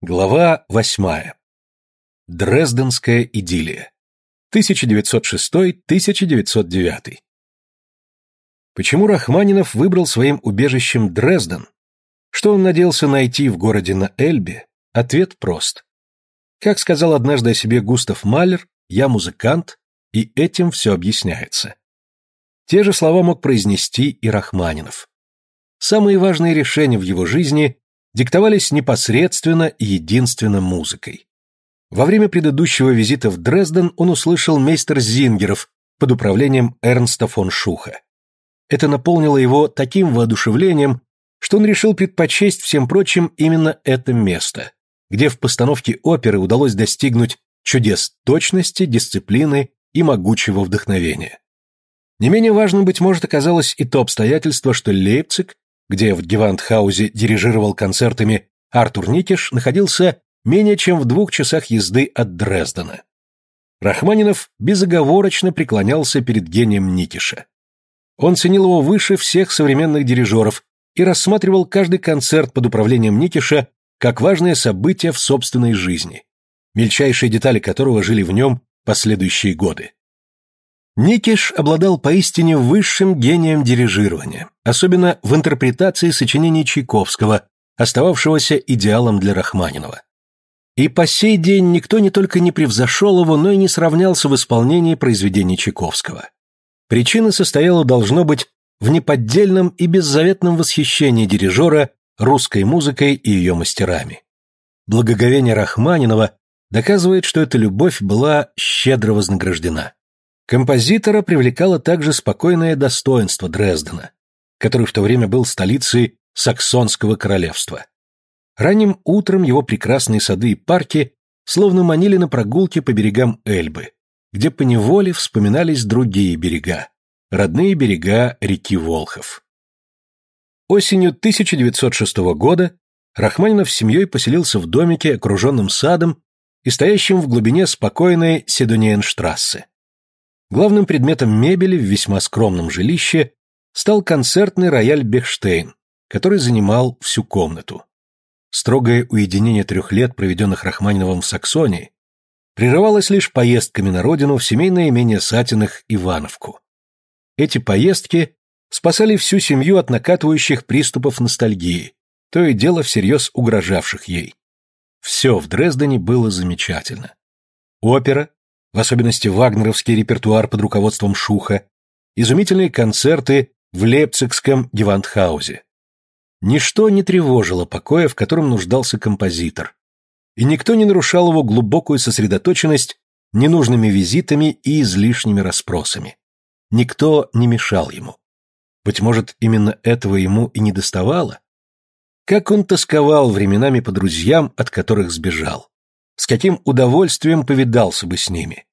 Глава восьмая. Дрезденская идиллия. 1906-1909. Почему Рахманинов выбрал своим убежищем Дрезден? Что он надеялся найти в городе на Эльбе? Ответ прост. Как сказал однажды о себе Густав Малер, я музыкант, и этим все объясняется. Те же слова мог произнести и Рахманинов. Самые важные решения в его жизни диктовались непосредственно единственно музыкой. Во время предыдущего визита в Дрезден он услышал мейстер Зингеров под управлением Эрнста фон Шуха. Это наполнило его таким воодушевлением, что он решил предпочесть всем прочим именно это место, где в постановке оперы удалось достигнуть чудес точности, дисциплины и могучего вдохновения. Не менее важным, быть может, оказалось и то обстоятельство, что Лейпциг где в Гевантхаузе дирижировал концертами Артур Никиш, находился менее чем в двух часах езды от Дрездена. Рахманинов безоговорочно преклонялся перед гением Никиша. Он ценил его выше всех современных дирижеров и рассматривал каждый концерт под управлением Никиша как важное событие в собственной жизни, мельчайшие детали которого жили в нем последующие годы. Никиш обладал поистине высшим гением дирижирования, особенно в интерпретации сочинений Чайковского, остававшегося идеалом для Рахманинова. И по сей день никто не только не превзошел его, но и не сравнялся в исполнении произведений Чайковского. Причина состояла, должно быть, в неподдельном и беззаветном восхищении дирижера русской музыкой и ее мастерами. Благоговение Рахманинова доказывает, что эта любовь была щедро вознаграждена. Композитора привлекало также спокойное достоинство Дрездена, который в то время был столицей Саксонского королевства. Ранним утром его прекрасные сады и парки словно манили на прогулки по берегам Эльбы, где поневоле вспоминались другие берега, родные берега реки Волхов. Осенью 1906 года Рахманинов с семьей поселился в домике, окруженном садом и стоящем в глубине спокойной Седуниенштрассе. Главным предметом мебели в весьма скромном жилище стал концертный рояль Бехштейн, который занимал всю комнату. Строгое уединение трех лет, проведенных Рахманиновым в Саксонии, прерывалось лишь поездками на родину в семейное имение Сатиных Ивановку. Эти поездки спасали всю семью от накатывающих приступов ностальгии, то и дело всерьез угрожавших ей. Все в Дрездене было замечательно. Опера, в особенности вагнеровский репертуар под руководством Шуха, изумительные концерты в Лейпцигском Гевантхаузе. Ничто не тревожило покоя, в котором нуждался композитор, и никто не нарушал его глубокую сосредоточенность ненужными визитами и излишними расспросами. Никто не мешал ему. Быть может, именно этого ему и не доставало? Как он тосковал временами по друзьям, от которых сбежал с каким удовольствием повидался бы с ними.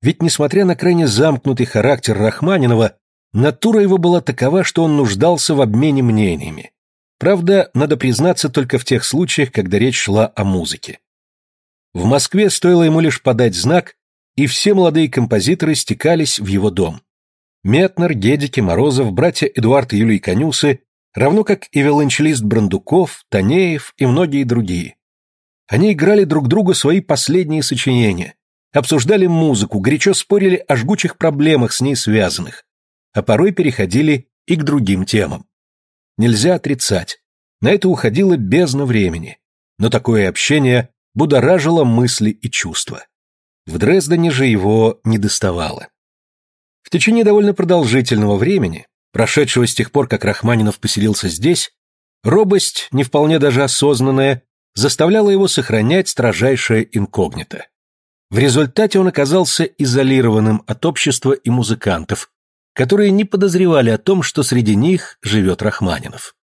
Ведь, несмотря на крайне замкнутый характер Рахманинова, натура его была такова, что он нуждался в обмене мнениями. Правда, надо признаться только в тех случаях, когда речь шла о музыке. В Москве стоило ему лишь подать знак, и все молодые композиторы стекались в его дом. Метнер, Гедики, Морозов, братья Эдуард и Юлий Конюсы, равно как и виолончелист Брандуков, Танеев и многие другие. Они играли друг другу свои последние сочинения, обсуждали музыку, горячо спорили о жгучих проблемах с ней связанных, а порой переходили и к другим темам. Нельзя отрицать, на это уходило бездна времени, но такое общение будоражило мысли и чувства. В Дрездене же его не доставало. В течение довольно продолжительного времени, прошедшего с тех пор, как Рахманинов поселился здесь, робость, не вполне даже осознанная, заставляло его сохранять строжайшее инкогнито. В результате он оказался изолированным от общества и музыкантов, которые не подозревали о том, что среди них живет Рахманинов.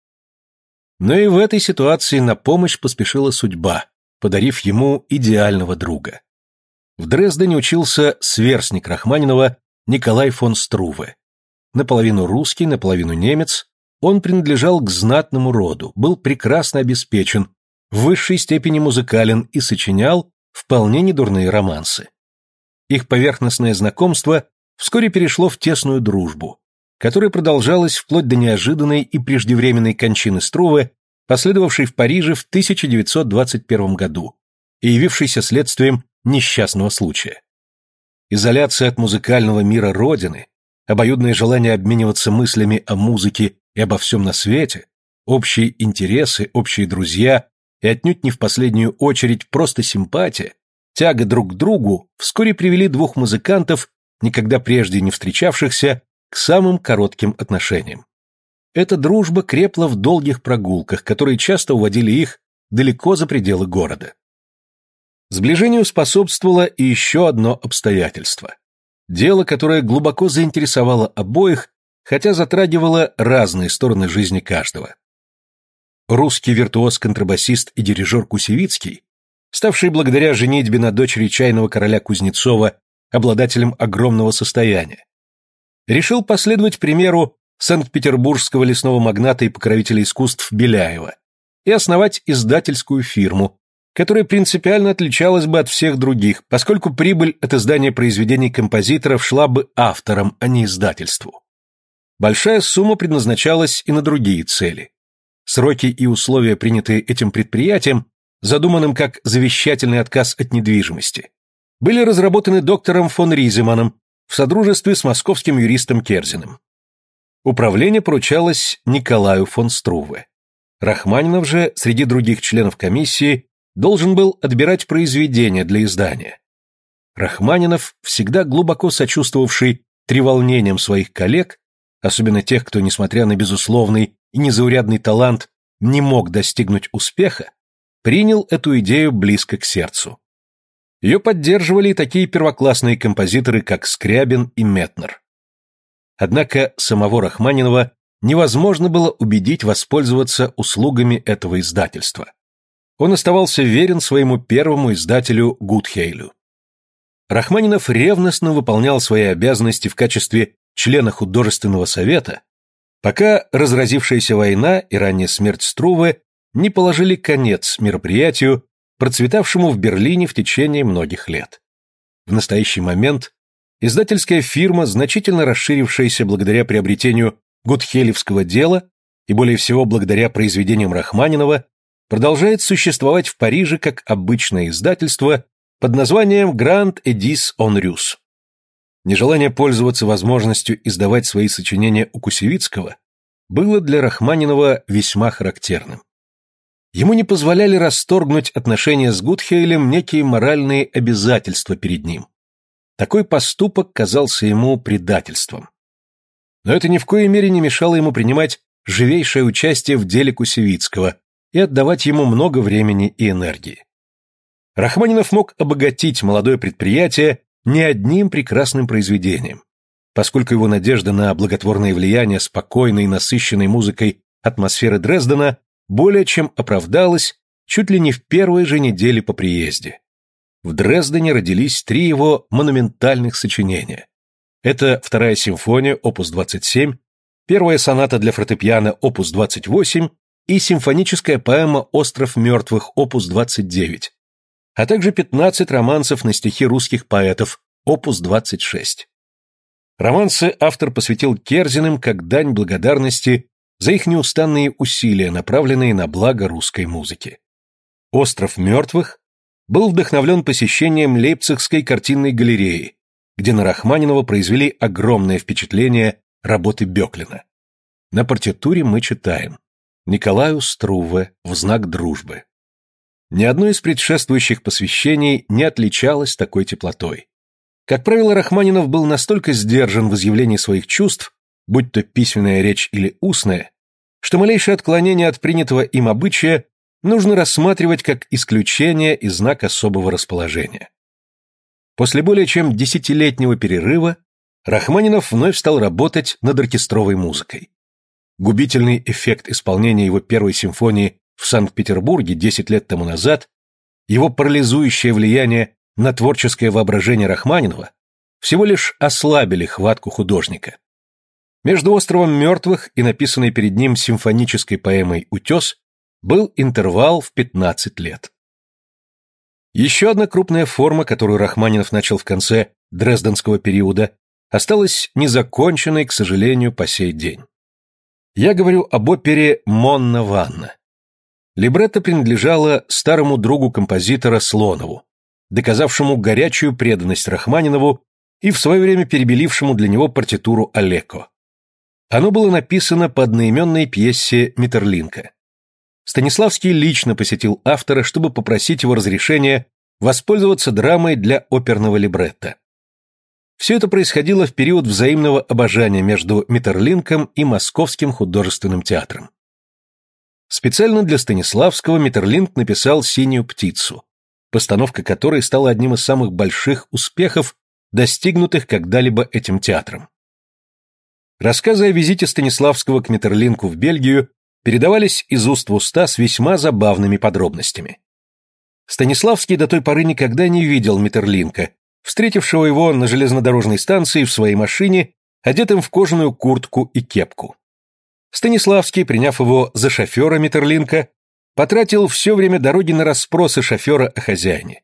Но и в этой ситуации на помощь поспешила судьба, подарив ему идеального друга. В Дрездене учился сверстник Рахманинова Николай фон Струве. Наполовину русский, наполовину немец, он принадлежал к знатному роду, был прекрасно обеспечен, в высшей степени музыкален и сочинял вполне недурные романсы. Их поверхностное знакомство вскоре перешло в тесную дружбу, которая продолжалась вплоть до неожиданной и преждевременной кончины Струве последовавший в Париже в 1921 году и явившийся следствием несчастного случая. Изоляция от музыкального мира Родины, обоюдное желание обмениваться мыслями о музыке и обо всем на свете, общие интересы, общие друзья и отнюдь не в последнюю очередь просто симпатия, тяга друг к другу вскоре привели двух музыкантов, никогда прежде не встречавшихся, к самым коротким отношениям. Эта дружба крепла в долгих прогулках, которые часто уводили их далеко за пределы города. Сближению способствовало и еще одно обстоятельство. Дело, которое глубоко заинтересовало обоих, хотя затрагивало разные стороны жизни каждого. Русский виртуоз-контрабасист и дирижер Кусевицкий, ставший благодаря женитьбе на дочери чайного короля Кузнецова обладателем огромного состояния, решил последовать примеру санкт-петербургского лесного магната и покровителя искусств Беляева и основать издательскую фирму, которая принципиально отличалась бы от всех других, поскольку прибыль от издания произведений композиторов шла бы авторам, а не издательству. Большая сумма предназначалась и на другие цели. Сроки и условия, принятые этим предприятием, задуманным как завещательный отказ от недвижимости, были разработаны доктором фон Риземаном в содружестве с московским юристом Керзиным. Управление поручалось Николаю фон Струве. Рахманинов же, среди других членов комиссии, должен был отбирать произведения для издания. Рахманинов, всегда глубоко сочувствовавший треволнениям своих коллег, особенно тех, кто, несмотря на безусловный и незаурядный талант, не мог достигнуть успеха, принял эту идею близко к сердцу. Ее поддерживали и такие первоклассные композиторы, как Скрябин и Метнер. Однако самого Рахманинова невозможно было убедить воспользоваться услугами этого издательства. Он оставался верен своему первому издателю Гудхейлю. Рахманинов ревностно выполнял свои обязанности в качестве члена художественного совета, пока разразившаяся война и ранняя смерть Струве не положили конец мероприятию, процветавшему в Берлине в течение многих лет. В настоящий момент издательская фирма, значительно расширившаяся благодаря приобретению Гудхелевского дела и более всего благодаря произведениям Рахманинова, продолжает существовать в Париже как обычное издательство под названием Grand Edis on. Нежелание пользоваться возможностью издавать свои сочинения у Кусевицкого было для Рахманинова весьма характерным. Ему не позволяли расторгнуть отношения с Гудхейлем некие моральные обязательства перед ним. Такой поступок казался ему предательством. Но это ни в коей мере не мешало ему принимать живейшее участие в деле Кусевицкого и отдавать ему много времени и энергии. Рахманинов мог обогатить молодое предприятие не одним прекрасным произведением, поскольку его надежда на благотворное влияние спокойной и насыщенной музыкой атмосферы Дрездена более чем оправдалась чуть ли не в первой же неделе по приезде. В Дрездене родились три его монументальных сочинения. Это вторая симфония, опус 27, первая соната для фортепиано, опус 28 и симфоническая поэма «Остров мертвых», опус 29, а также 15 романсов на стихи русских поэтов, опус 26. Романсы автор посвятил Керзиным как дань благодарности за их неустанные усилия, направленные на благо русской музыки. «Остров мертвых» был вдохновлен посещением Лейпцигской картинной галереи, где на Рахманинова произвели огромное впечатление работы Беклина. На партитуре мы читаем Николаю Струве в знак дружбы. Ни одно из предшествующих посвящений не отличалось такой теплотой. Как правило, Рахманинов был настолько сдержан в изъявлении своих чувств, будь то письменная речь или устная, что малейшее отклонение от принятого им обычая нужно рассматривать как исключение и знак особого расположения. После более чем десятилетнего перерыва Рахманинов вновь стал работать над оркестровой музыкой. Губительный эффект исполнения его первой симфонии в Санкт-Петербурге 10 лет тому назад, его парализующее влияние на творческое воображение Рахманинова всего лишь ослабили хватку художника. Между островом мертвых и написанной перед ним симфонической поэмой «Утес» был интервал в 15 лет. Еще одна крупная форма, которую Рахманинов начал в конце Дрезденского периода, осталась незаконченной, к сожалению, по сей день. Я говорю об опере «Монна Ванна». Либретто принадлежало старому другу композитора Слонову, доказавшему горячую преданность Рахманинову и в свое время перебелившему для него партитуру Олеко. Оно было написано по одноименной пьесе Миттерлинка. Станиславский лично посетил автора, чтобы попросить его разрешения воспользоваться драмой для оперного либретто. Все это происходило в период взаимного обожания между Миттерлинком и Московским художественным театром. Специально для Станиславского Миттерлинг написал «Синюю птицу», постановка которой стала одним из самых больших успехов, достигнутых когда-либо этим театром. Рассказы о визите Станиславского к Миттерлинку в Бельгию передавались из уст в уста с весьма забавными подробностями. Станиславский до той поры никогда не видел Миттерлинка, встретившего его на железнодорожной станции в своей машине, одетым в кожаную куртку и кепку. Станиславский, приняв его за шофера Миттерлинка, потратил все время дороги на расспросы шофера о хозяине.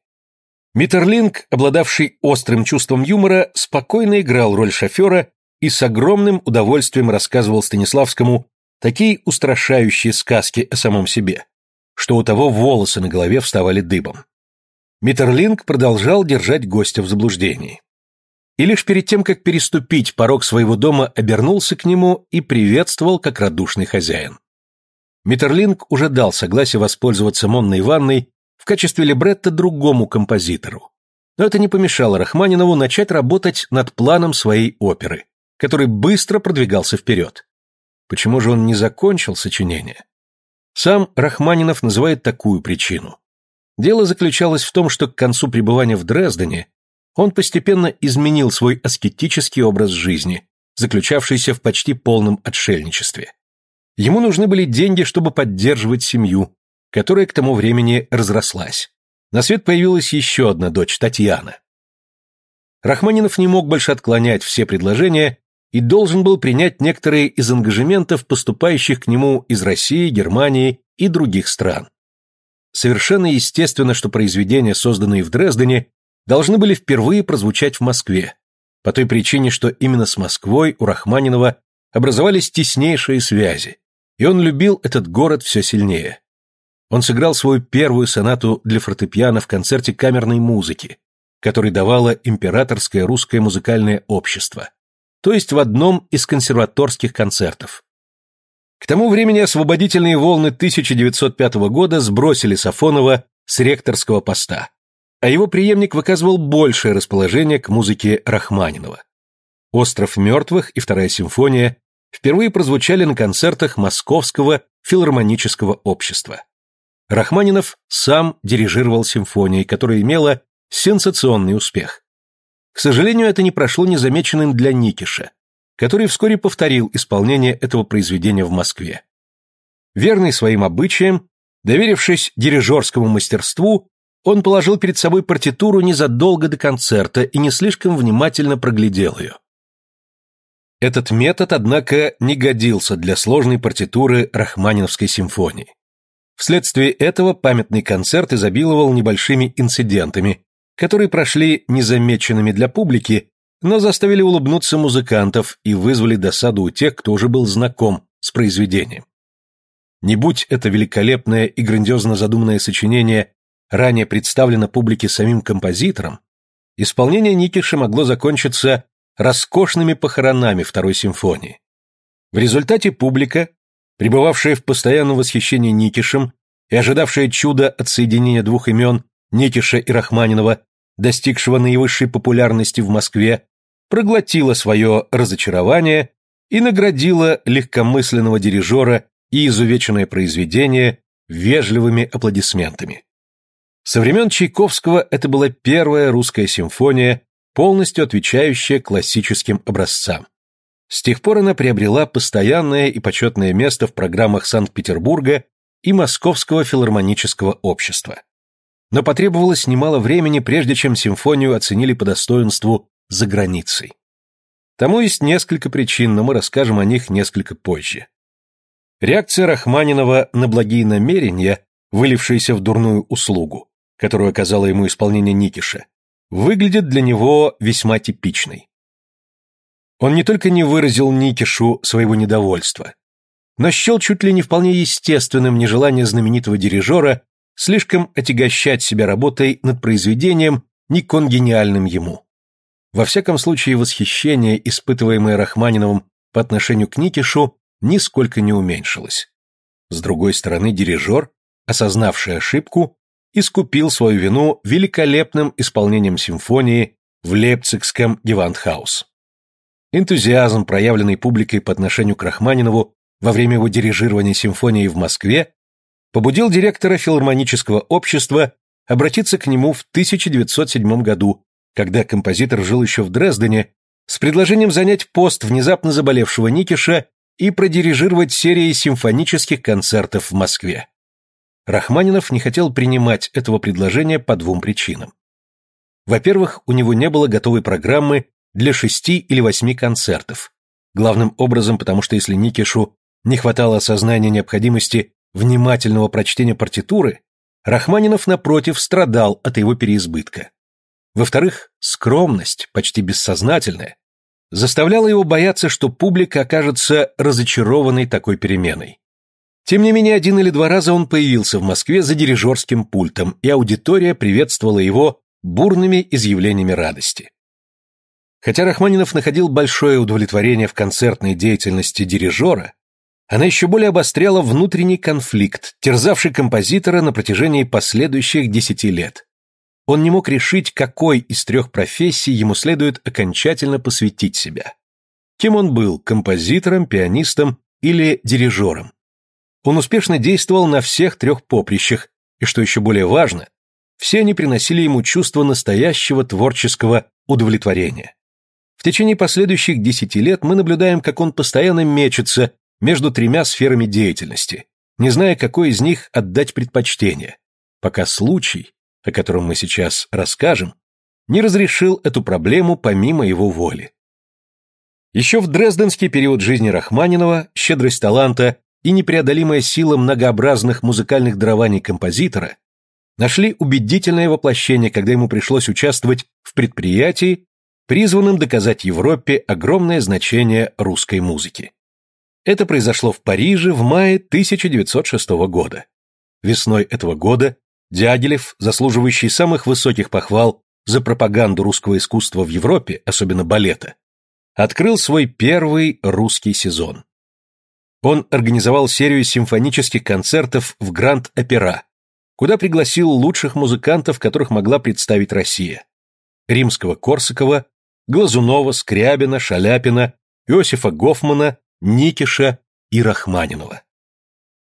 Миттерлинг, обладавший острым чувством юмора, спокойно играл роль шофера и с огромным удовольствием рассказывал Станиславскому такие устрашающие сказки о самом себе, что у того волосы на голове вставали дыбом. Миттерлинг продолжал держать гостя в заблуждении. И лишь перед тем, как переступить порог своего дома, обернулся к нему и приветствовал как радушный хозяин. Миттерлинг уже дал согласие воспользоваться Монной ванной в качестве либретто другому композитору. Но это не помешало Рахманинову начать работать над планом своей оперы, который быстро продвигался вперед. Почему же он не закончил сочинение? Сам Рахманинов называет такую причину. Дело заключалось в том, что к концу пребывания в Дрездене он постепенно изменил свой аскетический образ жизни, заключавшийся в почти полном отшельничестве. Ему нужны были деньги, чтобы поддерживать семью, которая к тому времени разрослась. На свет появилась еще одна дочь, Татьяна. Рахманинов не мог больше отклонять все предложения и должен был принять некоторые из ангажементов, поступающих к нему из России, Германии и других стран. Совершенно естественно, что произведения, созданные в Дрездене, должны были впервые прозвучать в Москве, по той причине, что именно с Москвой у Рахманинова образовались теснейшие связи, и он любил этот город все сильнее. Он сыграл свою первую сонату для фортепиано в концерте камерной музыки, который давало Императорское русское музыкальное общество, то есть в одном из консерваторских концертов. К тому времени освободительные волны 1905 года сбросили Сафонова с ректорского поста, а его преемник выказывал большее расположение к музыке Рахманинова. «Остров мертвых» и «Вторая симфония» впервые прозвучали на концертах Московского филармонического общества. Рахманинов сам дирижировал симфонией, которая имела сенсационный успех. К сожалению, это не прошло незамеченным для Никиша, который вскоре повторил исполнение этого произведения в Москве. Верный своим обычаям, доверившись дирижерскому мастерству, он положил перед собой партитуру незадолго до концерта и не слишком внимательно проглядел ее. Этот метод, однако, не годился для сложной партитуры Рахманиновской симфонии. Вследствие этого памятный концерт изобиловал небольшими инцидентами, которые прошли незамеченными для публики но заставили улыбнуться музыкантов и вызвали досаду у тех, кто уже был знаком с произведением. Не будь это великолепное и грандиозно задуманное сочинение ранее представлено публике самим композитором, исполнение Никиша могло закончиться роскошными похоронами второй симфонии. В результате публика, пребывавшая в постоянном восхищении Никишем и ожидавшая чуда от соединения двух имен Никиша и Рахманинова, достигшего наивысшей популярности в Москве, проглотила свое разочарование и наградила легкомысленного дирижера и изувеченное произведение вежливыми аплодисментами. Со времен Чайковского это была первая русская симфония, полностью отвечающая классическим образцам. С тех пор она приобрела постоянное и почетное место в программах Санкт-Петербурга и Московского филармонического общества. Но потребовалось немало времени, прежде чем симфонию оценили по достоинству за границей. Тому есть несколько причин, но мы расскажем о них несколько позже. Реакция Рахманинова на благие намерения, вылившиеся в дурную услугу, которую оказало ему исполнение Никиша, выглядит для него весьма типичной. Он не только не выразил Никишу своего недовольства, но счел чуть ли не вполне естественным нежелание знаменитого дирижера слишком отягощать себя работой над произведением, не конгениальным ему. Во всяком случае, восхищение, испытываемое Рахманиновым по отношению к Никишу, нисколько не уменьшилось. С другой стороны, дирижер, осознавший ошибку, искупил свою вину великолепным исполнением симфонии в Лейпцигском Гевандхаус. Энтузиазм, проявленный публикой по отношению к Рахманинову во время его дирижирования симфонии в Москве, побудил директора филармонического общества обратиться к нему в 1907 году, когда композитор жил еще в Дрездене, с предложением занять пост внезапно заболевшего Никиша и продирижировать серии симфонических концертов в Москве. Рахманинов не хотел принимать этого предложения по двум причинам. Во-первых, у него не было готовой программы для шести или восьми концертов. Главным образом, потому что если Никишу не хватало осознания необходимости внимательного прочтения партитуры, Рахманинов, напротив, страдал от его переизбытка. Во-вторых, скромность, почти бессознательная, заставляла его бояться, что публика окажется разочарованной такой переменой. Тем не менее, один или два раза он появился в Москве за дирижерским пультом, и аудитория приветствовала его бурными изъявлениями радости. Хотя Рахманинов находил большое удовлетворение в концертной деятельности дирижера, она еще более обостряла внутренний конфликт, терзавший композитора на протяжении последующих десяти лет. Он не мог решить, какой из трех профессий ему следует окончательно посвятить себя. Кем он был – композитором, пианистом или дирижером? Он успешно действовал на всех трех поприщах, и, что еще более важно, все они приносили ему чувство настоящего творческого удовлетворения. В течение последующих десяти лет мы наблюдаем, как он постоянно мечется между тремя сферами деятельности, не зная, какой из них отдать предпочтение, пока случай, о котором мы сейчас расскажем, не разрешил эту проблему помимо его воли. Еще в дрезденский период жизни Рахманинова щедрость таланта и непреодолимая сила многообразных музыкальных дарований композитора нашли убедительное воплощение, когда ему пришлось участвовать в предприятии, призванном доказать Европе огромное значение русской музыки. Это произошло в Париже в мае 1906 года. Весной этого года Дягилев, заслуживающий самых высоких похвал за пропаганду русского искусства в Европе, особенно балета, открыл свой первый русский сезон. Он организовал серию симфонических концертов в Гранд-Опера, куда пригласил лучших музыкантов, которых могла представить Россия. Римского-Корсакова, Глазунова, Скрябина, Шаляпина, Иосифа Гофмана, Никиша и Рахманинова.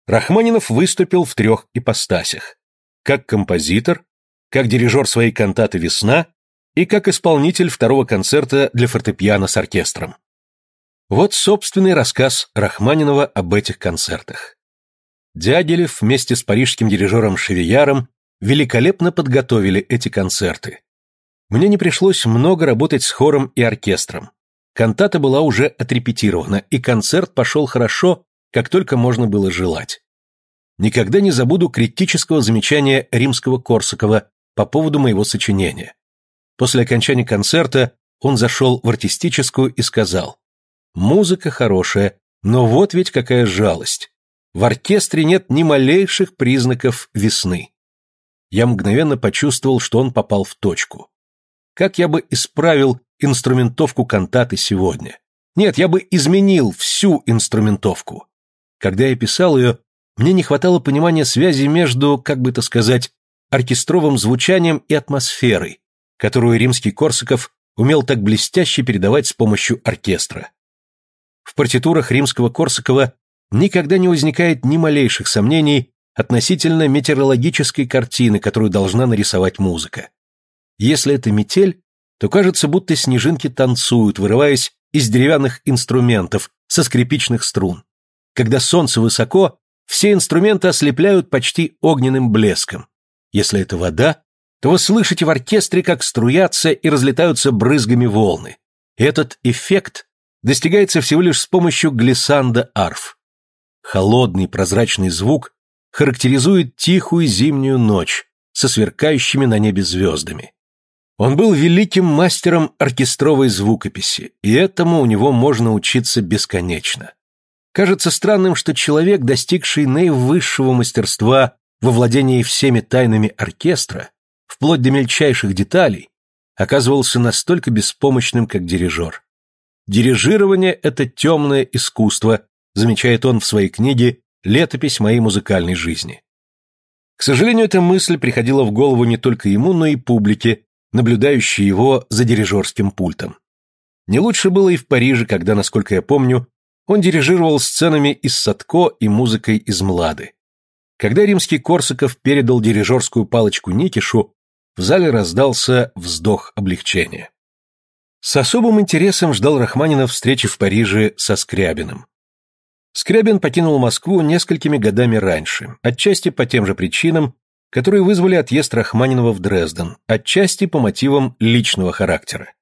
Рахманинов выступил в трех ипостасях. Как композитор, как дирижер своей кантаты «Весна» и как исполнитель второго концерта для фортепиано с оркестром. Вот собственный рассказ Рахманинова об этих концертах. Дягилев вместе с парижским дирижером Шевияром великолепно подготовили эти концерты. Мне не пришлось много работать с хором и оркестром. Кантата была уже отрепетирована, и концерт пошел хорошо, как только можно было желать. Никогда не забуду критического замечания римского Корсакова по поводу моего сочинения. После окончания концерта он зашел в артистическую и сказал «Музыка хорошая, но вот ведь какая жалость. В оркестре нет ни малейших признаков весны. Я мгновенно почувствовал, что он попал в точку. Как я бы исправил инструментовку кантаты сегодня? Нет, я бы изменил всю инструментовку. Когда я писал ее, мне не хватало понимания связи между, как бы это сказать, оркестровым звучанием и атмосферой, которую римский Корсаков умел так блестяще передавать с помощью оркестра. В партитурах римского Корсакова никогда не возникает ни малейших сомнений относительно метеорологической картины, которую должна нарисовать музыка. Если это метель, то кажется, будто снежинки танцуют, вырываясь из деревянных инструментов со скрипичных струн. Когда солнце высоко, все инструменты ослепляют почти огненным блеском. Если это вода, то вы слышите в оркестре, как струятся и разлетаются брызгами волны. Этот эффект достигается всего лишь с помощью глиссанда арф. Холодный прозрачный звук характеризует тихую зимнюю ночь со сверкающими на небе звездами. Он был великим мастером оркестровой звукописи, и этому у него можно учиться бесконечно. Кажется странным, что человек, достигший наивысшего мастерства во владении всеми тайнами оркестра, вплоть до мельчайших деталей, оказывался настолько беспомощным, как дирижер. Дирижирование – это темное искусство, замечает он в своей книге «Летопись моей музыкальной жизни». К сожалению, эта мысль приходила в голову не только ему, но и публике, наблюдающей его за дирижерским пультом. Не лучше было и в Париже, когда, насколько я помню, он дирижировал сценами из Садко и музыкой из Млады. Когда римский Корсаков передал дирижерскую палочку Никишу, в зале раздался вздох облегчения. С особым интересом ждал Рахманинов встречи в Париже со Скрябиным. Скрябин покинул Москву несколькими годами раньше, отчасти по тем же причинам, которые вызвали отъезд Рахманинова в Дрезден, отчасти по мотивам личного характера.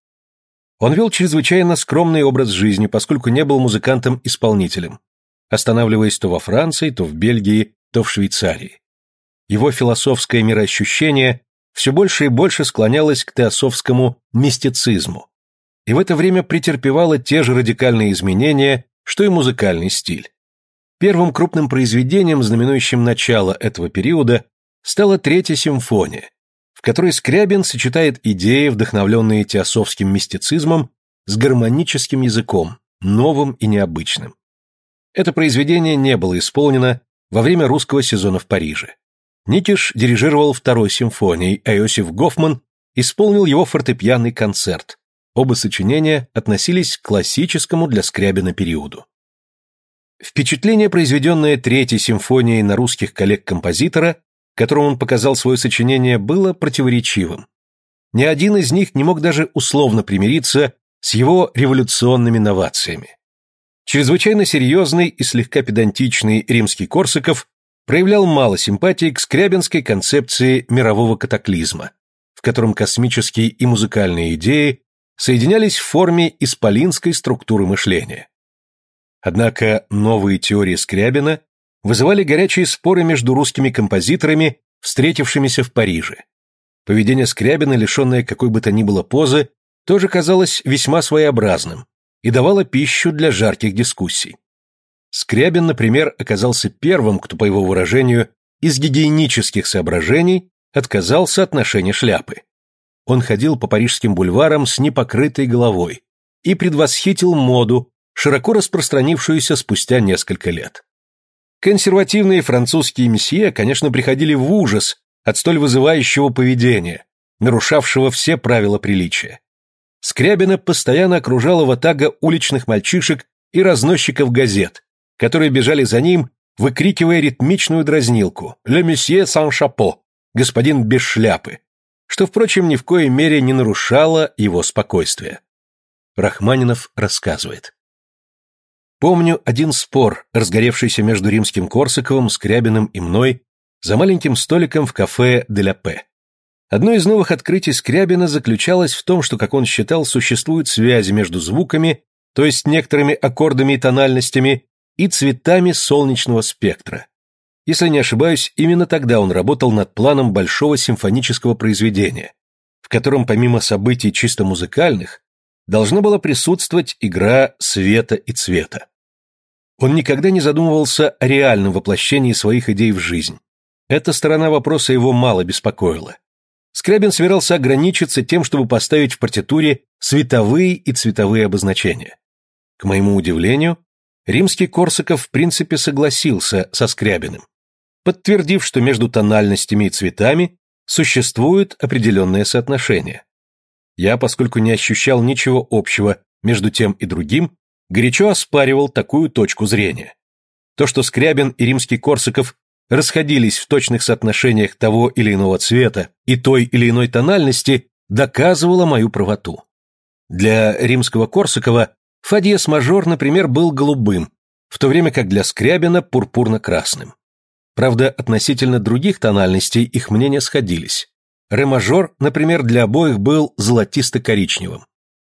Он вел чрезвычайно скромный образ жизни, поскольку не был музыкантом-исполнителем, останавливаясь то во Франции, то в Бельгии, то в Швейцарии. Его философское мироощущение все больше и больше склонялось к теософскому мистицизму, и в это время претерпевало те же радикальные изменения, что и музыкальный стиль. Первым крупным произведением, знаменующим начало этого периода, стала Третья симфония, в которой Скрябин сочетает идеи, вдохновленные теософским мистицизмом, с гармоническим языком, новым и необычным. Это произведение не было исполнено во время русского сезона в Париже. Никиш дирижировал второй симфонией, а Иосиф Гофман исполнил его фортепианный концерт, Оба сочинения относились к классическому для Скрябина периоду. Впечатление, произведенное Третьей симфонией на русских коллег-композитора, которому он показал свое сочинение, было противоречивым. Ни один из них не мог даже условно примириться с его революционными новациями. Чрезвычайно серьезный и слегка педантичный римский Корсаков проявлял мало симпатии к скрябинской концепции мирового катаклизма, в котором космические и музыкальные идеи соединялись в форме исполинской структуры мышления. Однако новые теории Скрябина вызывали горячие споры между русскими композиторами, встретившимися в Париже. Поведение Скрябина, лишенное какой бы то ни было позы, тоже казалось весьма своеобразным и давало пищу для жарких дискуссий. Скрябин, например, оказался первым, кто, по его выражению, из гигиенических соображений отказался от ношения шляпы. Он ходил по парижским бульварам с непокрытой головой и предвосхитил моду, широко распространившуюся спустя несколько лет. Консервативные французские месье, конечно, приходили в ужас от столь вызывающего поведения, нарушавшего все правила приличия. Скрябина постоянно окружала ватага уличных мальчишек и разносчиков газет, которые бежали за ним, выкрикивая ритмичную дразнилку «Le monsieur sans chapeau» — господин без шляпы, что, впрочем, ни в коей мере не нарушало его спокойствие. Рахманинов рассказывает. Помню один спор, разгоревшийся между римским Корсаковым, Скрябиным и мной за маленьким столиком в кафе «Де ля Пе». Одно из новых открытий Скрябина заключалось в том, что, как он считал, существуют связи между звуками, то есть некоторыми аккордами и тональностями, и цветами солнечного спектра. Если не ошибаюсь, именно тогда он работал над планом большого симфонического произведения, в котором помимо событий чисто музыкальных должна была присутствовать игра света и цвета. Он никогда не задумывался о реальном воплощении своих идей в жизнь. Эта сторона вопроса его мало беспокоила. Скрябин собирался ограничиться тем, чтобы поставить в партитуре световые и цветовые обозначения. К моему удивлению, римский Корсаков в принципе согласился со Скрябиным подтвердив, что между тональностями и цветами существует определенное соотношение. Я, поскольку не ощущал ничего общего между тем и другим, горячо оспаривал такую точку зрения. То, что Скрябин и римский Корсаков расходились в точных соотношениях того или иного цвета и той или иной тональности, доказывало мою правоту. Для римского Корсакова фадьес мажор, например, был голубым, в то время как для Скрябина пурпурно-красным. Правда, относительно других тональностей их мнения сходились. Ре-мажор, например, для обоих был золотисто-коричневым.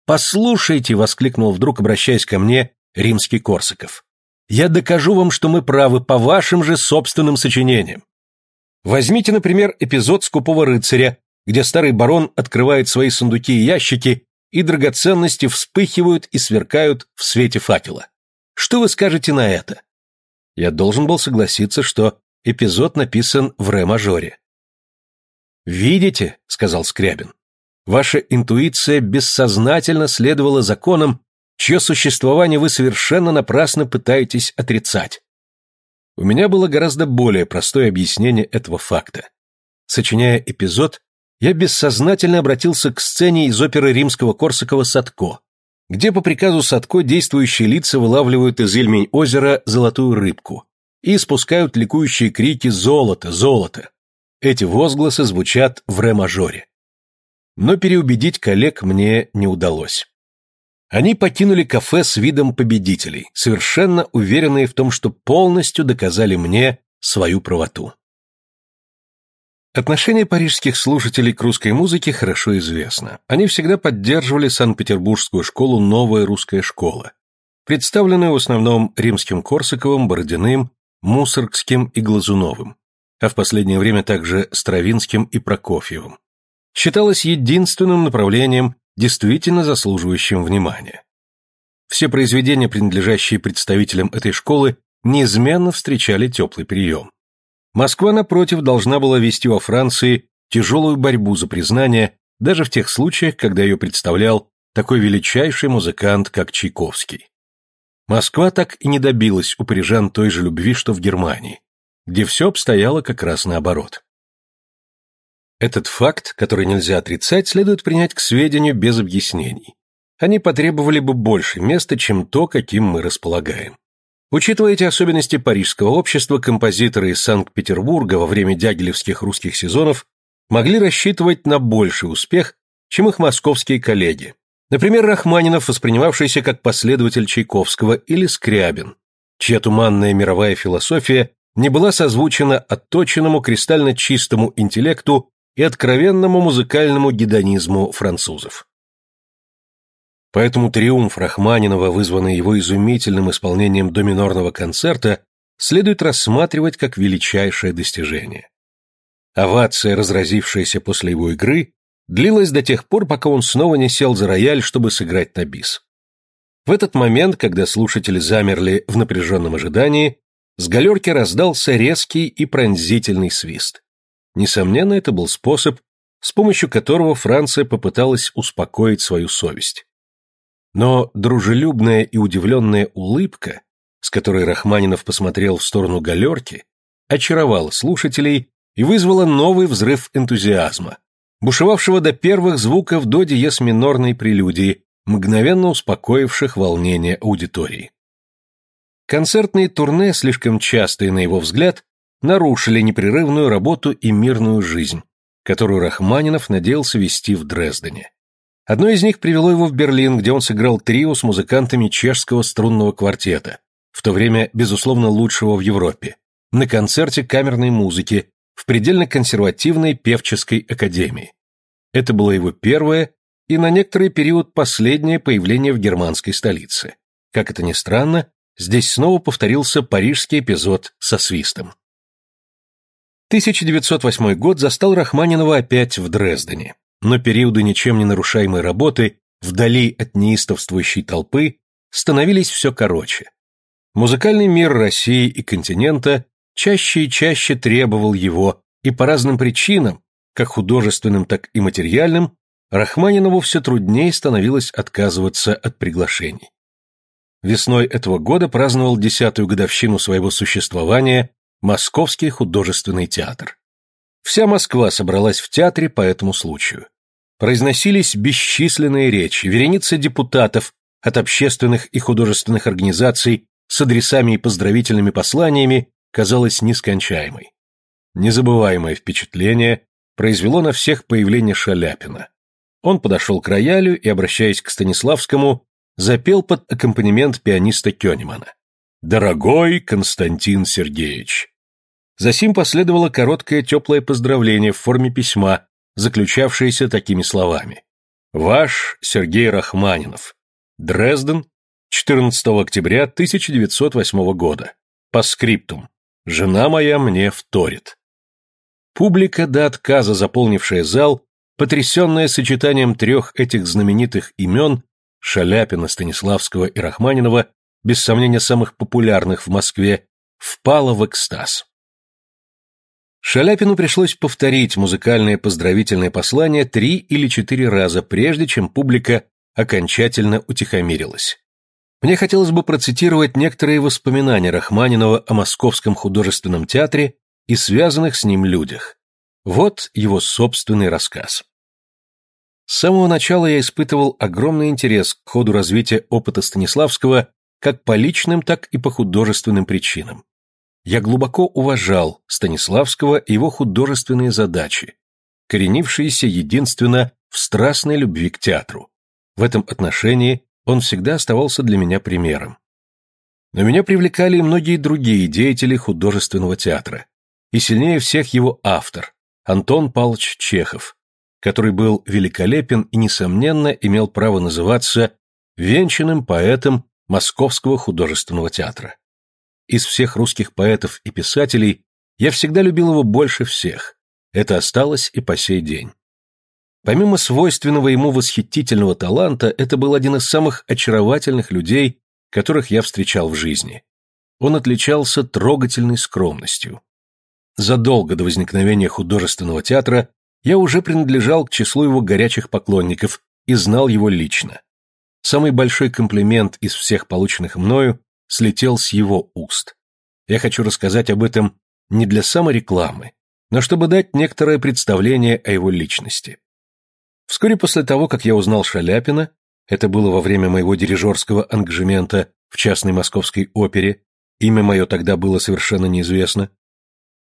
«Послушайте», — воскликнул вдруг, обращаясь ко мне, римский Корсаков. «Я докажу вам, что мы правы по вашим же собственным сочинениям. Возьмите, например, эпизод «Скупого рыцаря», где старый барон открывает свои сундуки и ящики, и драгоценности вспыхивают и сверкают в свете факела. Что вы скажете на это? Я должен был согласиться, что эпизод написан в ре-мажоре. «Видите», — сказал Скрябин, — «ваша интуиция бессознательно следовала законам, чье существование вы совершенно напрасно пытаетесь отрицать. У меня было гораздо более простое объяснение этого факта. Сочиняя эпизод, я бессознательно обратился к сцене из оперы римского Корсакова «Садко», где по приказу Садко действующие лица вылавливают из Ильмень озера золотую рыбку и спускают ликующие крики «Золото! Золото!». Эти возгласы звучат в ре-мажоре. Но переубедить коллег мне не удалось. Они покинули кафе с видом победителей, совершенно уверенные в том, что полностью доказали мне свою правоту. Отношение парижских слушателей к русской музыке хорошо известно. Они всегда поддерживали Санкт-Петербургскую школу «Новая русская школа», представленную в основном Римским Корсаковым, Бородиным, Мусоргским и Глазуновым, а в последнее время также Стравинским и Прокофьевым. Считалось единственным направлением, действительно заслуживающим внимания. Все произведения, принадлежащие представителям этой школы, неизменно встречали теплый прием. Москва, напротив, должна была вести во Франции тяжелую борьбу за признание, даже в тех случаях, когда ее представлял такой величайший музыкант, как Чайковский. Москва так и не добилась у парижан той же любви, что в Германии, где все обстояло как раз наоборот. Этот факт, который нельзя отрицать, следует принять к сведению без объяснений. Они потребовали бы больше места, чем то, каким мы располагаем. Учитывая эти особенности парижского общества, композиторы из Санкт-Петербурга во время дягилевских русских сезонов могли рассчитывать на больший успех, чем их московские коллеги. Например, Рахманинов, воспринимавшийся как последователь Чайковского, или Скрябин, чья туманная мировая философия не была созвучена отточенному кристально чистому интеллекту и откровенному музыкальному гедонизму французов. Поэтому триумф Рахманинова, вызванный его изумительным исполнением доминорного концерта, следует рассматривать как величайшее достижение. Овация, разразившаяся после его игры, длилась до тех пор, пока он снова не сел за рояль, чтобы сыграть на бис. В этот момент, когда слушатели замерли в напряженном ожидании, с галерки раздался резкий и пронзительный свист. Несомненно, это был способ, с помощью которого Франция попыталась успокоить свою совесть. Но дружелюбная и удивленная улыбка, с которой Рахманинов посмотрел в сторону галерки, очаровала слушателей и вызвала новый взрыв энтузиазма, бушевавшего до первых звуков до диез минорной прелюдии, мгновенно успокоивших волнение аудитории. Концертные турне, слишком частые на его взгляд, нарушили непрерывную работу и мирную жизнь, которую Рахманинов надеялся вести в Дрездене. Одно из них привело его в Берлин, где он сыграл трио с музыкантами чешского струнного квартета, в то время, безусловно, лучшего в Европе, на концерте камерной музыки в предельно консервативной певческой академии. Это было его первое и на некоторый период последнее появление в германской столице. Как это ни странно, здесь снова повторился парижский эпизод со свистом. 1908 год застал Рахманинова опять в Дрездене но периоды ничем не нарушаемой работы, вдали от неистовствующей толпы, становились все короче. Музыкальный мир России и континента чаще и чаще требовал его, и по разным причинам, как художественным, так и материальным, Рахманинову все труднее становилось отказываться от приглашений. Весной этого года праздновал десятую годовщину своего существования Московский художественный театр. Вся Москва собралась в театре по этому случаю. Произносились бесчисленные речи, вереница депутатов от общественных и художественных организаций с адресами и поздравительными посланиями казалась нескончаемой. Незабываемое впечатление произвело на всех появление Шаляпина. Он подошел к роялю и, обращаясь к Станиславскому, запел под аккомпанемент пианиста Кёнимана. «Дорогой Константин Сергеевич, Засим последовало короткое теплое поздравление в форме письма, заключавшееся такими словами. «Ваш Сергей Рахманинов. Дрезден, 14 октября 1908 года. По скриптум. Жена моя мне вторит». Публика до отказа, заполнившая зал, потрясенная сочетанием трех этих знаменитых имен, Шаляпина, Станиславского и Рахманинова, без сомнения самых популярных в Москве, впала в экстаз. Шаляпину пришлось повторить музыкальное поздравительное послание три или четыре раза, прежде чем публика окончательно утихомирилась. Мне хотелось бы процитировать некоторые воспоминания Рахманинова о Московском художественном театре и связанных с ним людях. Вот его собственный рассказ. С самого начала я испытывал огромный интерес к ходу развития опыта Станиславского как по личным, так и по художественным причинам. Я глубоко уважал Станиславского и его художественные задачи, коренившиеся единственно в страстной любви к театру. В этом отношении он всегда оставался для меня примером. Но меня привлекали и многие другие деятели художественного театра. И сильнее всех его автор, Антон Павлович Чехов, который был великолепен и, несомненно, имел право называться венчанным поэтом Московского художественного театра. Из всех русских поэтов и писателей я всегда любил его больше всех. Это осталось и по сей день. Помимо свойственного ему восхитительного таланта, это был один из самых очаровательных людей, которых я встречал в жизни. Он отличался трогательной скромностью. Задолго до возникновения художественного театра я уже принадлежал к числу его горячих поклонников и знал его лично. Самый большой комплимент из всех полученных мною слетел с его уст. Я хочу рассказать об этом не для саморекламы, но чтобы дать некоторое представление о его личности. Вскоре после того, как я узнал Шаляпина, это было во время моего дирижерского ангажемента в частной московской опере, имя мое тогда было совершенно неизвестно,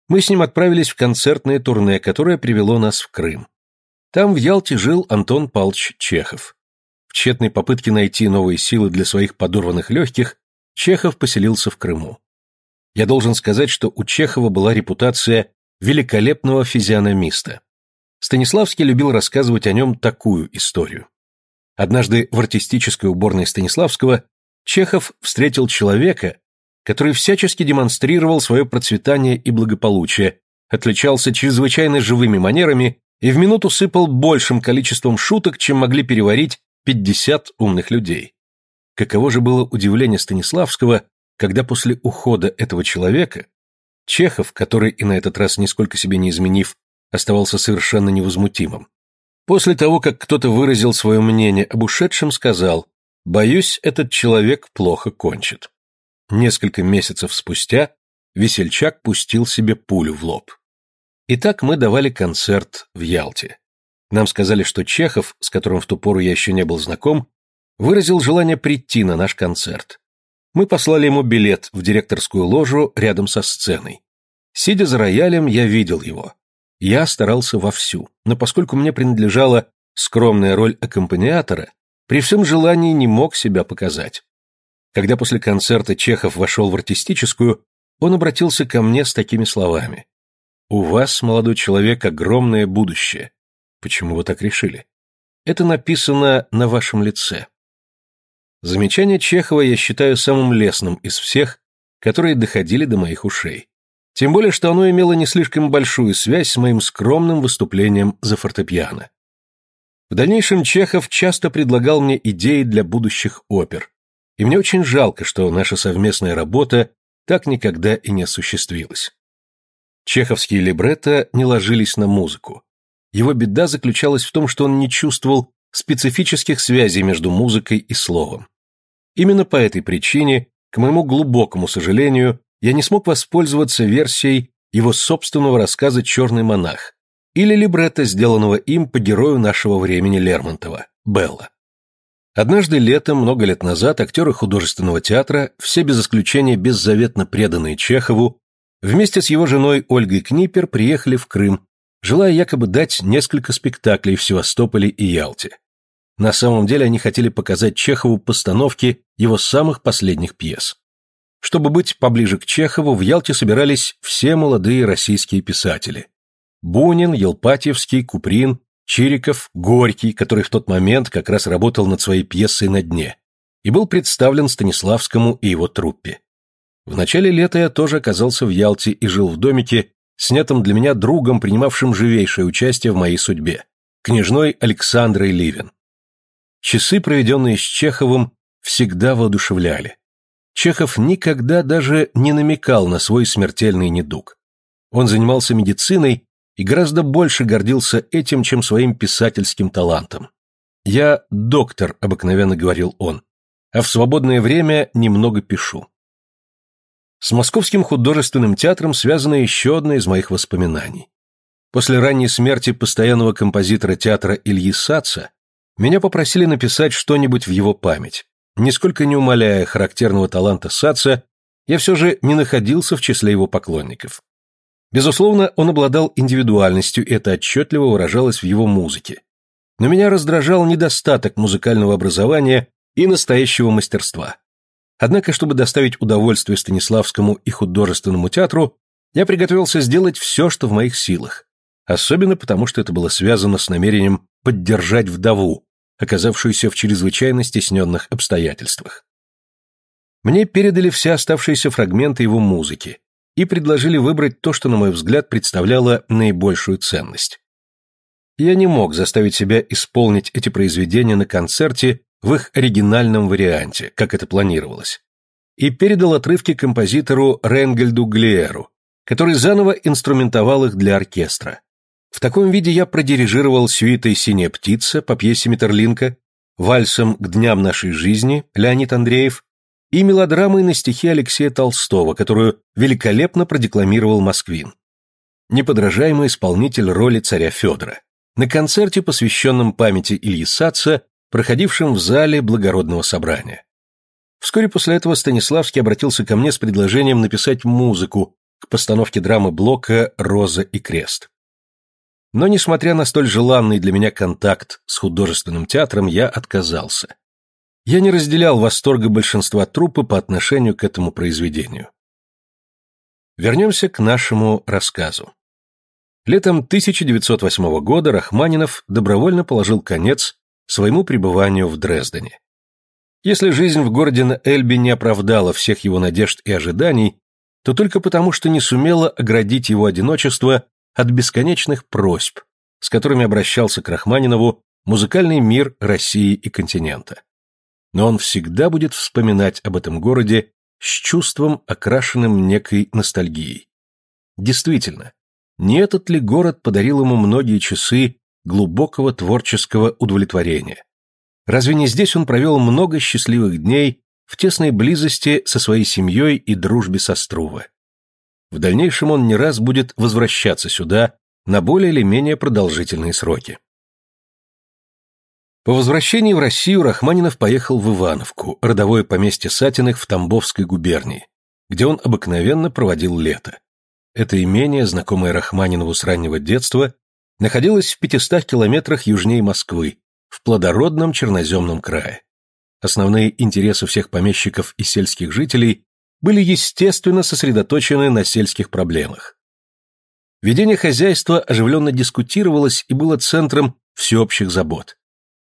мы с ним отправились в концертное турне, которое привело нас в Крым. Там в Ялте жил Антон Павлович Чехов. В тщетной попытке найти новые силы для своих подорванных легких, Чехов поселился в Крыму. Я должен сказать, что у Чехова была репутация великолепного физиономиста. Станиславский любил рассказывать о нем такую историю. Однажды в артистической уборной Станиславского Чехов встретил человека, который всячески демонстрировал свое процветание и благополучие, отличался чрезвычайно живыми манерами и в минуту сыпал большим количеством шуток, чем могли переварить 50 умных людей. Каково же было удивление Станиславского, когда после ухода этого человека Чехов, который и на этот раз нисколько себе не изменив, оставался совершенно невозмутимым, после того, как кто-то выразил свое мнение об ушедшем, сказал «Боюсь, этот человек плохо кончит». Несколько месяцев спустя весельчак пустил себе пулю в лоб. Итак, мы давали концерт в Ялте. Нам сказали, что Чехов, с которым в ту пору я еще не был знаком, выразил желание прийти на наш концерт. Мы послали ему билет в директорскую ложу рядом со сценой. Сидя за роялем, я видел его. Я старался вовсю, но поскольку мне принадлежала скромная роль аккомпаниатора, при всем желании не мог себя показать. Когда после концерта Чехов вошел в артистическую, он обратился ко мне с такими словами. «У вас, молодой человек, огромное будущее. Почему вы так решили? Это написано на вашем лице. Замечание Чехова я считаю самым лестным из всех, которые доходили до моих ушей. Тем более, что оно имело не слишком большую связь с моим скромным выступлением за фортепиано. В дальнейшем Чехов часто предлагал мне идеи для будущих опер, и мне очень жалко, что наша совместная работа так никогда и не осуществилась. Чеховские либретто не ложились на музыку. Его беда заключалась в том, что он не чувствовал специфических связей между музыкой и словом. Именно по этой причине, к моему глубокому сожалению, я не смог воспользоваться версией его собственного рассказа «Черный монах» или либретто, сделанного им по герою нашего времени Лермонтова, Белла. Однажды летом, много лет назад, актеры художественного театра, все без исключения беззаветно преданные Чехову, вместе с его женой Ольгой Книпер приехали в Крым, желая якобы дать несколько спектаклей в Севастополе и Ялте. На самом деле они хотели показать Чехову постановки его самых последних пьес. Чтобы быть поближе к Чехову, в Ялте собирались все молодые российские писатели. Бунин, Елпатьевский, Куприн, Чириков, Горький, который в тот момент как раз работал над своей пьесой «На дне», и был представлен Станиславскому и его труппе. В начале лета я тоже оказался в Ялте и жил в домике, снятом для меня другом, принимавшим живейшее участие в моей судьбе, княжной Александрой Ливен. Часы, проведенные с Чеховым, всегда воодушевляли. Чехов никогда даже не намекал на свой смертельный недуг. Он занимался медициной и гораздо больше гордился этим, чем своим писательским талантом. «Я доктор», — обыкновенно говорил он, «а в свободное время немного пишу». С Московским художественным театром связано еще одно из моих воспоминаний. После ранней смерти постоянного композитора театра Ильи Саца меня попросили написать что-нибудь в его память. Нисколько не умаляя характерного таланта Саца, я все же не находился в числе его поклонников. Безусловно, он обладал индивидуальностью, и это отчетливо выражалось в его музыке. Но меня раздражал недостаток музыкального образования и настоящего мастерства. Однако, чтобы доставить удовольствие Станиславскому и художественному театру, я приготовился сделать все, что в моих силах. Особенно потому, что это было связано с намерением поддержать вдову, оказавшуюся в чрезвычайно стесненных обстоятельствах. Мне передали все оставшиеся фрагменты его музыки и предложили выбрать то, что, на мой взгляд, представляло наибольшую ценность. Я не мог заставить себя исполнить эти произведения на концерте в их оригинальном варианте, как это планировалось, и передал отрывки композитору Ренгельду Глиеру, который заново инструментовал их для оркестра. В таком виде я продирижировал сюитой «Синяя птица» по пьесе Митерлинка, вальсом «К дням нашей жизни» Леонид Андреев и мелодрамой на стихи Алексея Толстого, которую великолепно продекламировал Москвин. Неподражаемый исполнитель роли царя Федора. На концерте, посвященном памяти Ильи Саца, проходившем в зале благородного собрания. Вскоре после этого Станиславский обратился ко мне с предложением написать музыку к постановке драмы Блока «Роза и крест». Но, несмотря на столь желанный для меня контакт с художественным театром, я отказался. Я не разделял восторга большинства труппы по отношению к этому произведению. Вернемся к нашему рассказу. Летом 1908 года Рахманинов добровольно положил конец своему пребыванию в Дрездене. Если жизнь в городе на Эльбе не оправдала всех его надежд и ожиданий, то только потому, что не сумела оградить его одиночество от бесконечных просьб, с которыми обращался к Рахманинову музыкальный мир России и континента. Но он всегда будет вспоминать об этом городе с чувством, окрашенным некой ностальгией. Действительно, не этот ли город подарил ему многие часы глубокого творческого удовлетворения? Разве не здесь он провел много счастливых дней в тесной близости со своей семьей и дружбе со Струве? В дальнейшем он не раз будет возвращаться сюда на более или менее продолжительные сроки. По возвращении в Россию Рахманинов поехал в Ивановку, родовое поместье Сатиных в Тамбовской губернии, где он обыкновенно проводил лето. Это имение, знакомое Рахманинову с раннего детства, находилось в 500 километрах южнее Москвы, в плодородном черноземном крае. Основные интересы всех помещиков и сельских жителей были естественно сосредоточены на сельских проблемах. Ведение хозяйства оживленно дискутировалось и было центром всеобщих забот.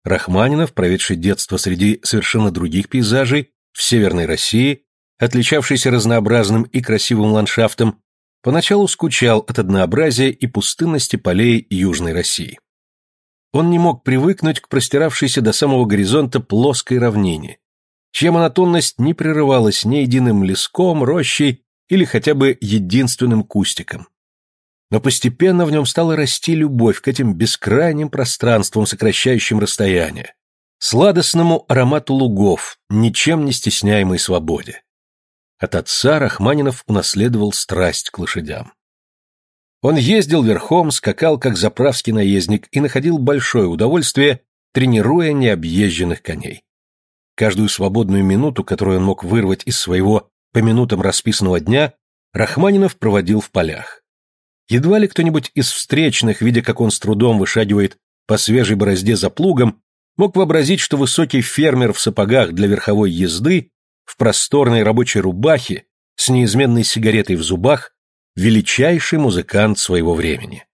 Рахманинов, проведший детство среди совершенно других пейзажей, в Северной России, отличавшийся разнообразным и красивым ландшафтом, поначалу скучал от однообразия и пустынности полей Южной России. Он не мог привыкнуть к простиравшейся до самого горизонта плоской равнине, чья монотонность не прерывалась ни единым леском, рощей или хотя бы единственным кустиком. Но постепенно в нем стала расти любовь к этим бескрайним пространствам, сокращающим расстояние, сладостному аромату лугов, ничем не стесняемой свободе. От отца Рахманинов унаследовал страсть к лошадям. Он ездил верхом, скакал как заправский наездник и находил большое удовольствие, тренируя необъезженных коней. Каждую свободную минуту, которую он мог вырвать из своего по минутам расписанного дня, Рахманинов проводил в полях. Едва ли кто-нибудь из встречных, видя, как он с трудом вышагивает по свежей борозде за плугом, мог вообразить, что высокий фермер в сапогах для верховой езды, в просторной рабочей рубахе, с неизменной сигаретой в зубах, величайший музыкант своего времени.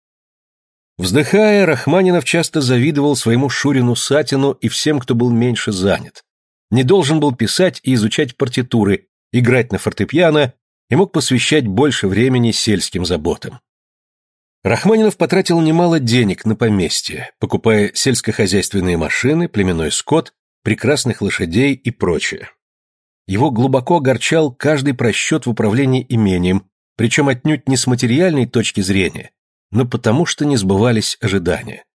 Вздыхая, Рахманинов часто завидовал своему Шурину Сатину и всем, кто был меньше занят не должен был писать и изучать партитуры, играть на фортепиано и мог посвящать больше времени сельским заботам. Рахманинов потратил немало денег на поместье, покупая сельскохозяйственные машины, племенной скот, прекрасных лошадей и прочее. Его глубоко огорчал каждый просчет в управлении имением, причем отнюдь не с материальной точки зрения, но потому что не сбывались ожидания.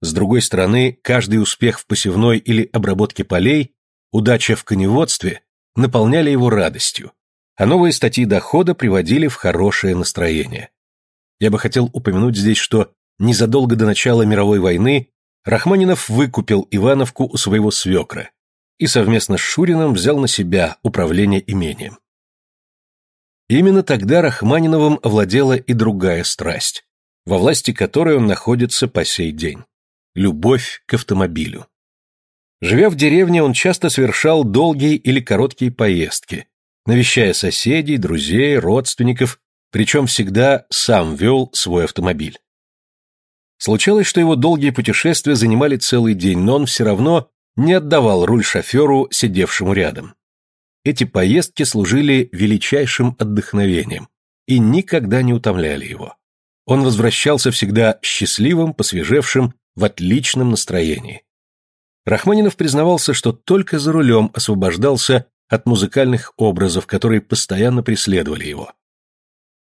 С другой стороны, каждый успех в посевной или обработке полей, удача в коневодстве наполняли его радостью, а новые статьи дохода приводили в хорошее настроение. Я бы хотел упомянуть здесь, что незадолго до начала мировой войны Рахманинов выкупил Ивановку у своего свекра и совместно с Шуриным взял на себя управление имением. Именно тогда Рахманиновым овладела и другая страсть, во власти которой он находится по сей день – любовь к автомобилю. Живя в деревне, он часто совершал долгие или короткие поездки, навещая соседей, друзей, родственников, причем всегда сам вел свой автомобиль. Случалось, что его долгие путешествия занимали целый день, но он все равно не отдавал руль шоферу, сидевшему рядом. Эти поездки служили величайшим отдохновением и никогда не утомляли его. Он возвращался всегда счастливым, посвежевшим, в отличном настроении. Рахманинов признавался, что только за рулем освобождался от музыкальных образов, которые постоянно преследовали его.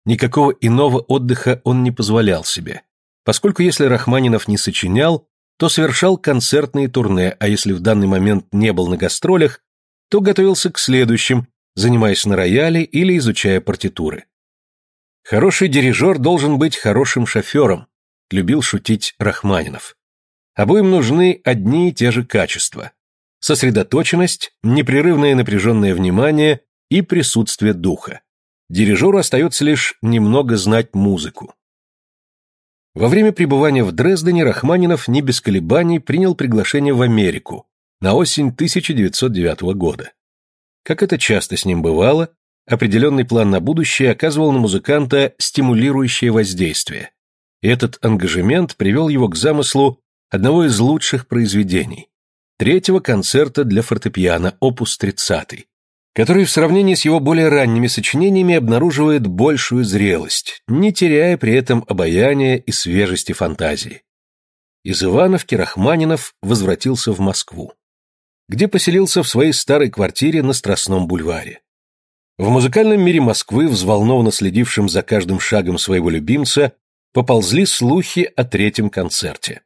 Никакого иного отдыха он не позволял себе, поскольку если Рахманинов не сочинял, то совершал концертные турне, а если в данный момент не был на гастролях, то готовился к следующим, занимаясь на рояле или изучая партитуры. Хороший дирижер должен быть хорошим шофером, любил шутить Рахманинов. Обоим нужны одни и те же качества. Сосредоточенность, непрерывное напряженное внимание и присутствие духа. Дирижеру остается лишь немного знать музыку. Во время пребывания в Дрездене Рахманинов не без колебаний принял приглашение в Америку на осень 1909 года. Как это часто с ним бывало, определенный план на будущее оказывал на музыканта стимулирующее воздействие. И этот ангажемент привел его к замыслу одного из лучших произведений – третьего концерта для фортепиано, опус 30 который в сравнении с его более ранними сочинениями обнаруживает большую зрелость, не теряя при этом обаяния и свежести фантазии. Из Ивановки Рахманинов возвратился в Москву, где поселился в своей старой квартире на Страстном бульваре. В музыкальном мире Москвы, взволнованно следившим за каждым шагом своего любимца, поползли слухи о третьем концерте.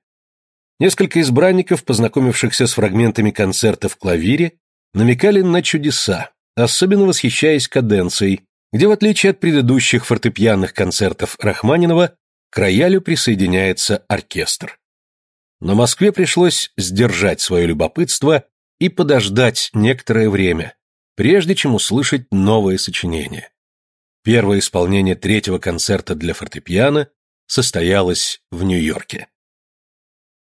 Несколько избранников, познакомившихся с фрагментами концерта в клавире, намекали на чудеса, особенно восхищаясь каденцией, где в отличие от предыдущих фортепианных концертов Рахманинова к роялю присоединяется оркестр. Но Москве пришлось сдержать свое любопытство и подождать некоторое время, прежде чем услышать новое сочинение. Первое исполнение третьего концерта для фортепиано состоялось в Нью-Йорке.